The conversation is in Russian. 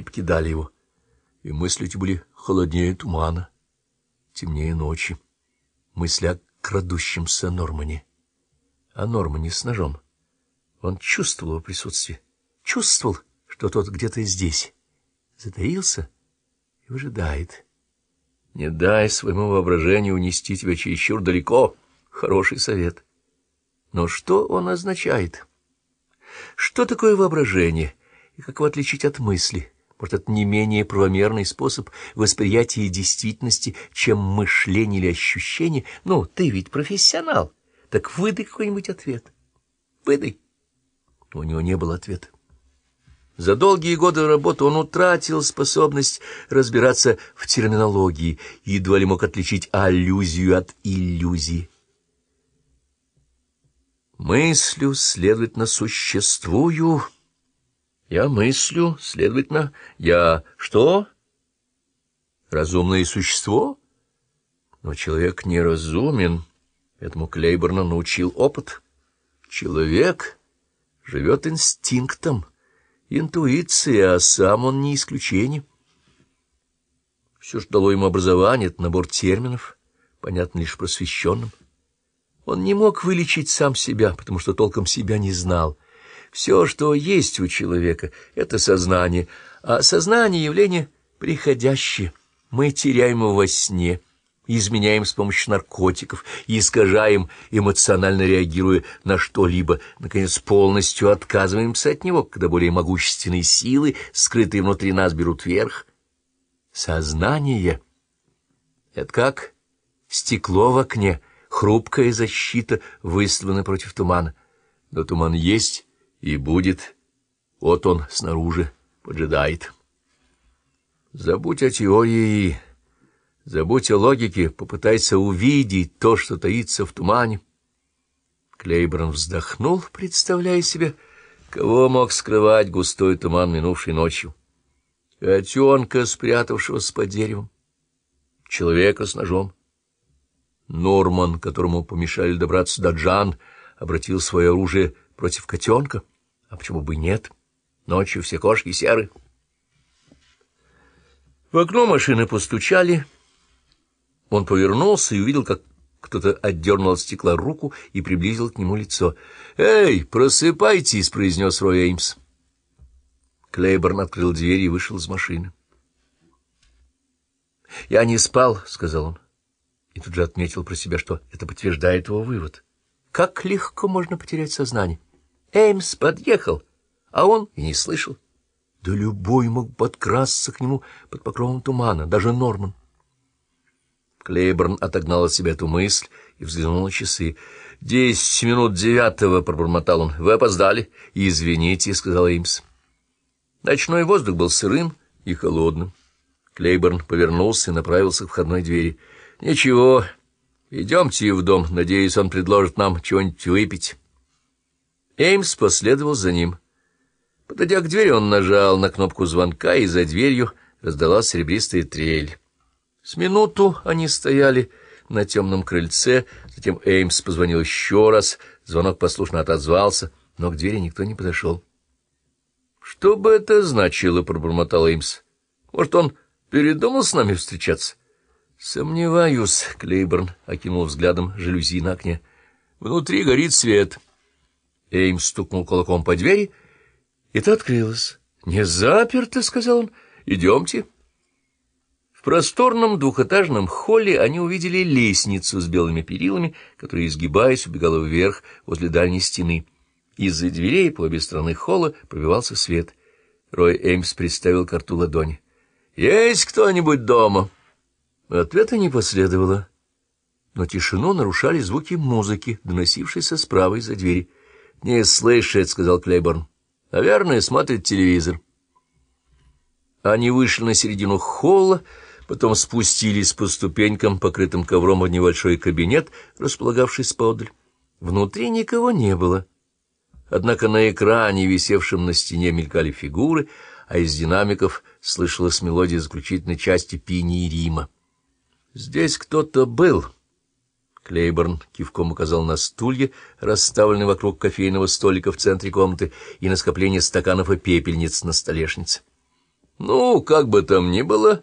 не покидали его, и мысли эти были холоднее тумана, темнее ночи. Мысли о крадущемся Нормане, о Нормане с ножом. Он чувствовал его присутствие, чувствовал, что тот где-то здесь, затаился и выжидает. Не дай своему воображению унести тебя чересчур далеко. Хороший совет. Но что он означает? Что такое воображение? И как его отличить от мысли? Может, это не менее правомерный способ восприятия действительности, чем мышление или ощущение? Ну, ты ведь профессионал. Так выдай какой-нибудь ответ. Выдай. У него не было ответа. За долгие годы работы он утратил способность разбираться в терминологии и едва ли мог отличить аллюзию от иллюзии. Мыслю, следовательно, существую. Я мыслю, следовательно, я что? Разумное существо? Но человек неразумен, этому Клейборна научил опыт. Человек живет инстинктом, интуицией, а сам он не исключение. Все, что дало ему образование, — это набор терминов, понятно лишь просвещенным. Он не мог вылечить сам себя, потому что толком себя не знал. Все, что есть у человека, — это сознание, а сознание — явление приходящее. Мы теряем его во сне, изменяем с помощью наркотиков, искажаем, эмоционально реагируя на что-либо, наконец, полностью отказываемся от него, когда более могущественные силы, скрытые внутри нас, берут верх. Сознание — это как стекло в окне — хрупкая защита выставлена против тумана. Но туман есть и будет. Вот он снаружи поджидает. Забудь о теории, забудь о логике, попытайся увидеть то, что таится в тумане. Клейборн вздохнул, представляя себе, кого мог скрывать густой туман минувшей ночью. Котенка, спрятавшегося под деревом, человека с ножом. Норман, которому помешали добраться до Джан, обратил свое оружие против котенка. А почему бы нет? Ночью все кошки серы. В окно машины постучали. Он повернулся и увидел, как кто-то отдернул от стекла руку и приблизил к нему лицо. «Эй, просыпайтесь!» — произнес Рой Эймс. Клейборн открыл дверь и вышел из машины. «Я не спал», — сказал он и тут же отметил про себя, что это подтверждает его вывод. Как легко можно потерять сознание. Эймс подъехал, а он и не слышал. Да любой мог подкрасться к нему под покровом тумана, даже Норман. Клейборн отогнал от себя эту мысль и взглянул на часы. «Десять минут девятого», — пробормотал он. «Вы опоздали?» «Извините», — сказал Эймс. Ночной воздух был сырым и холодным. Клейборн повернулся и направился к входной двери. — Ничего, идемте в дом. Надеюсь, он предложит нам чего-нибудь выпить. Эймс последовал за ним. Подойдя к двери, он нажал на кнопку звонка, и за дверью раздалась серебристая трель. С минуту они стояли на темном крыльце, затем Эймс позвонил еще раз, звонок послушно отозвался, но к двери никто не подошел. — Что бы это значило? — пробормотал Эймс. — Может, он передумал с нами встречаться? Сомневаюсь, Клейборн окинул взглядом жалюзи на окне. Внутри горит свет. Эйм стукнул кулаком по двери, и та открылась. «Не заперто», — сказал он. «Идемте». В просторном двухэтажном холле они увидели лестницу с белыми перилами, которая, изгибаясь, убегала вверх возле дальней стены. Из-за дверей по обе стороны холла пробивался свет. Рой Эймс приставил карту ладони. «Есть кто-нибудь дома?» Ответа не последовало, но тишину нарушали звуки музыки, доносившейся справа из-за двери. — Не слышит, — сказал Клейборн. — Наверное, смотрит телевизор. Они вышли на середину холла, потом спустились по ступенькам, покрытым ковром в небольшой кабинет, располагавшийся поодаль. Внутри никого не было. Однако на экране, висевшем на стене, мелькали фигуры, а из динамиков слышалась мелодия заключительной части пини Рима. Здесь кто-то был. Клейборн кивком указал на стулья, расставленные вокруг кофейного столика в центре комнаты, и на скопление стаканов и пепельниц на столешнице. Ну, как бы там ни было,